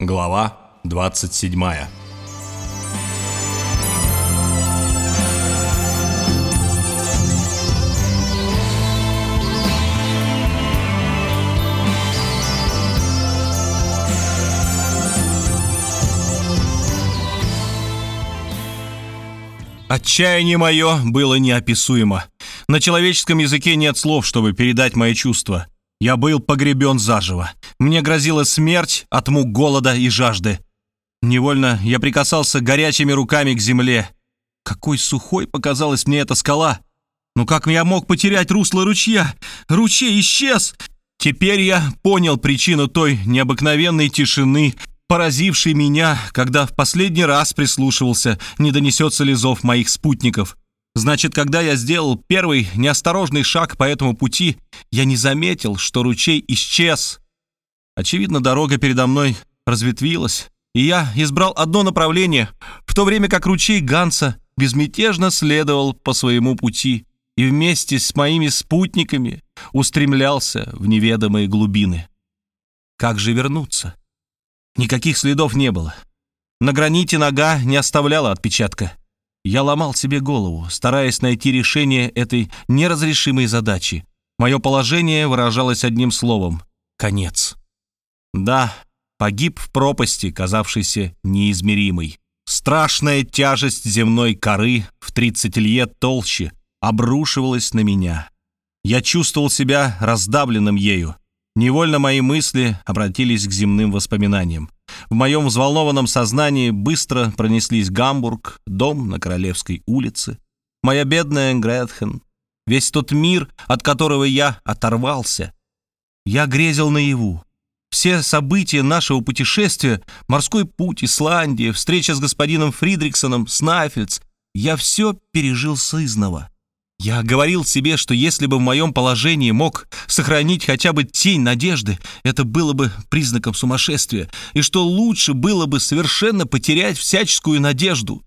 Глава 27 Отчаяние мое было неописуемо. На человеческом языке нет слов, чтобы передать мои чувства. Я был погребен заживо. Мне грозила смерть от мук голода и жажды. Невольно я прикасался горячими руками к земле. Какой сухой показалась мне эта скала! Ну как я мог потерять русло ручья? Ручей исчез! Теперь я понял причину той необыкновенной тишины, поразившей меня, когда в последний раз прислушивался, не донесется ли зов моих спутников. Значит, когда я сделал первый неосторожный шаг по этому пути, я не заметил, что ручей исчез. Очевидно, дорога передо мной разветвилась, и я избрал одно направление, в то время как ручей Ганса безмятежно следовал по своему пути и вместе с моими спутниками устремлялся в неведомые глубины. Как же вернуться? Никаких следов не было. На граните нога не оставляла отпечатка. Я ломал себе голову, стараясь найти решение этой неразрешимой задачи. Мое положение выражалось одним словом — конец. Да, погиб в пропасти, казавшейся неизмеримой. Страшная тяжесть земной коры в 30 лет толще обрушивалась на меня. Я чувствовал себя раздавленным ею. Невольно мои мысли обратились к земным воспоминаниям. В моем взволнованном сознании быстро пронеслись Гамбург, дом на Королевской улице, моя бедная Гретхен, весь тот мир, от которого я оторвался. Я грезил наяву. Все события нашего путешествия, морской путь, Исландия, встреча с господином Фридриксоном, Снайфельдс, я все пережил сызново. Я говорил себе, что если бы в моем положении мог сохранить хотя бы тень надежды, это было бы признаком сумасшествия, и что лучше было бы совершенно потерять всяческую надежду.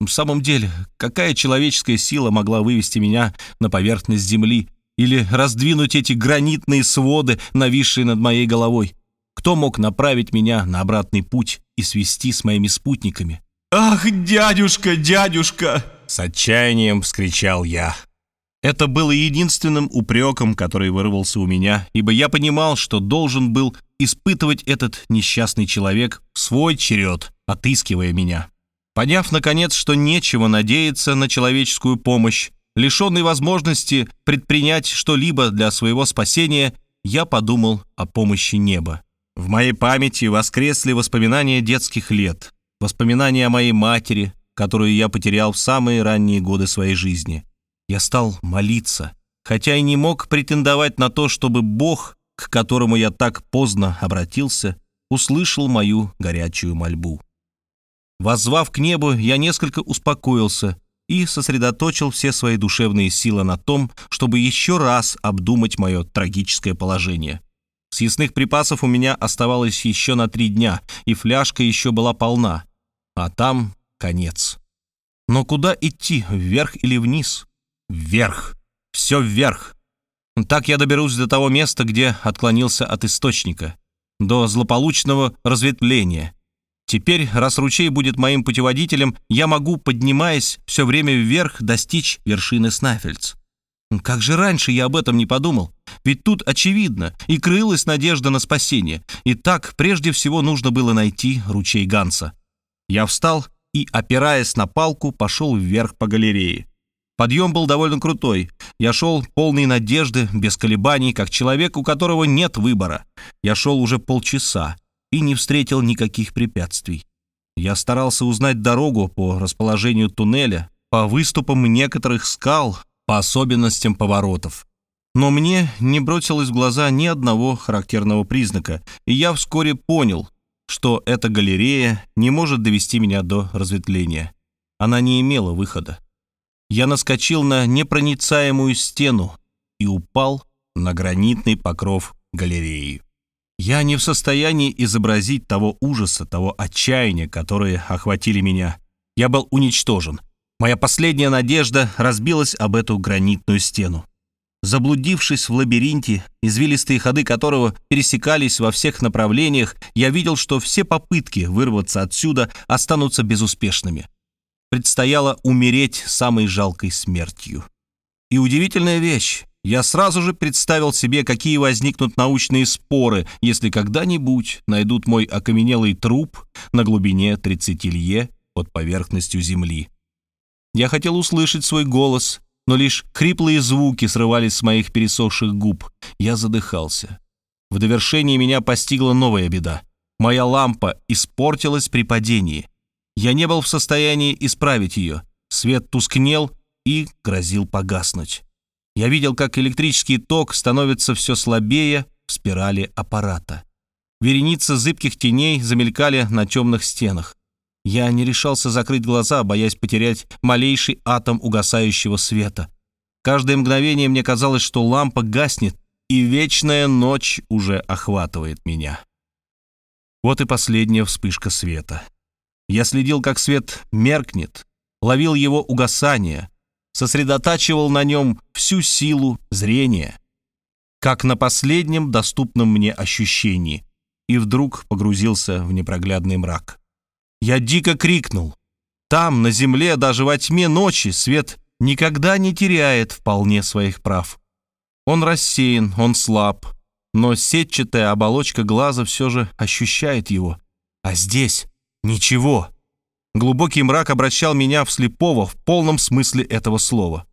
В самом деле, какая человеческая сила могла вывести меня на поверхность земли или раздвинуть эти гранитные своды, нависшие над моей головой? Кто мог направить меня на обратный путь и свести с моими спутниками? «Ах, дядюшка, дядюшка!» С отчаянием вскричал я. Это было единственным упреком, который вырвался у меня, ибо я понимал, что должен был испытывать этот несчастный человек в свой черед, отыскивая меня. Поняв, наконец, что нечего надеяться на человеческую помощь, лишенный возможности предпринять что-либо для своего спасения, я подумал о помощи неба. В моей памяти воскресли воспоминания детских лет, воспоминания о моей матери, которую я потерял в самые ранние годы своей жизни. Я стал молиться, хотя и не мог претендовать на то, чтобы Бог, к которому я так поздно обратился, услышал мою горячую мольбу. Воззвав к небу, я несколько успокоился и сосредоточил все свои душевные силы на том, чтобы еще раз обдумать мое трагическое положение. Съестных припасов у меня оставалось еще на три дня, и фляжка еще была полна. А там конец. Но куда идти, вверх или вниз? Вверх. Все вверх. Так я доберусь до того места, где отклонился от источника, до злополучного разветвления. Теперь, раз ручей будет моим путеводителем, я могу, поднимаясь все время вверх, достичь вершины Снафельц. Как же раньше я об этом не подумал? Ведь тут очевидно, и крылась надежда на спасение. И так, прежде всего, нужно было найти ручей Ганса. Я встал и, опираясь на палку, пошел вверх по галерее. Подъем был довольно крутой. Я шел полный надежды, без колебаний, как человек, у которого нет выбора. Я шел уже полчаса и не встретил никаких препятствий. Я старался узнать дорогу по расположению туннеля, по выступам некоторых скал, по особенностям поворотов. Но мне не бросилось в глаза ни одного характерного признака, и я вскоре понял, что эта галерея не может довести меня до разветвления. Она не имела выхода. Я наскочил на непроницаемую стену и упал на гранитный покров галереи. Я не в состоянии изобразить того ужаса, того отчаяния, которые охватили меня. Я был уничтожен. Моя последняя надежда разбилась об эту гранитную стену. Заблудившись в лабиринте, извилистые ходы которого пересекались во всех направлениях, я видел, что все попытки вырваться отсюда останутся безуспешными. Предстояло умереть самой жалкой смертью. И удивительная вещь. Я сразу же представил себе, какие возникнут научные споры, если когда-нибудь найдут мой окаменелый труп на глубине 30 лье под поверхностью Земли. Я хотел услышать свой голос, но лишь хриплые звуки срывались с моих пересохших губ. Я задыхался. В довершении меня постигла новая беда. Моя лампа испортилась при падении. Я не был в состоянии исправить ее. Свет тускнел и грозил погаснуть. Я видел, как электрический ток становится все слабее в спирали аппарата. Вереницы зыбких теней замелькали на темных стенах. Я не решался закрыть глаза, боясь потерять малейший атом угасающего света. Каждое мгновение мне казалось, что лампа гаснет, и вечная ночь уже охватывает меня. Вот и последняя вспышка света. Я следил, как свет меркнет, ловил его угасание, сосредотачивал на нем всю силу зрения, как на последнем доступном мне ощущении, и вдруг погрузился в непроглядный мрак. Я дико крикнул. Там, на земле, даже во тьме ночи, свет никогда не теряет вполне своих прав. Он рассеян, он слаб, но сетчатая оболочка глаза все же ощущает его. А здесь ничего. Глубокий мрак обращал меня в слепого в полном смысле этого слова.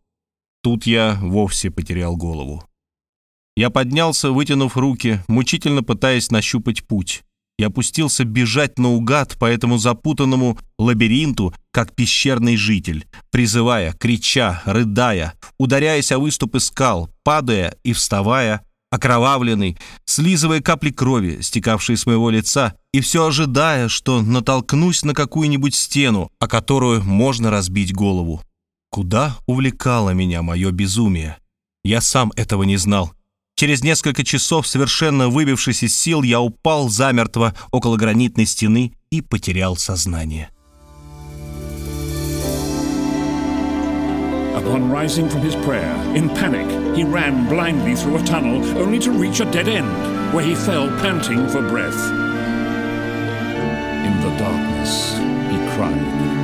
Тут я вовсе потерял голову. Я поднялся, вытянув руки, мучительно пытаясь нащупать путь и опустился бежать наугад по этому запутанному лабиринту, как пещерный житель, призывая, крича, рыдая, ударяясь о выступы скал, падая и вставая, окровавленный, слизывая капли крови, стекавшие с моего лица, и все ожидая, что натолкнусь на какую-нибудь стену, о которую можно разбить голову. Куда увлекало меня мое безумие? Я сам этого не знал Через несколько часов, совершенно выбившись из сил, я упал замертво около гранитной стены и потерял сознание. Upon rising from his prayer, in panic, he ran blindly through a tunnel, only to reach a dead end, where he fell panting for breath. In the darkness, he cried.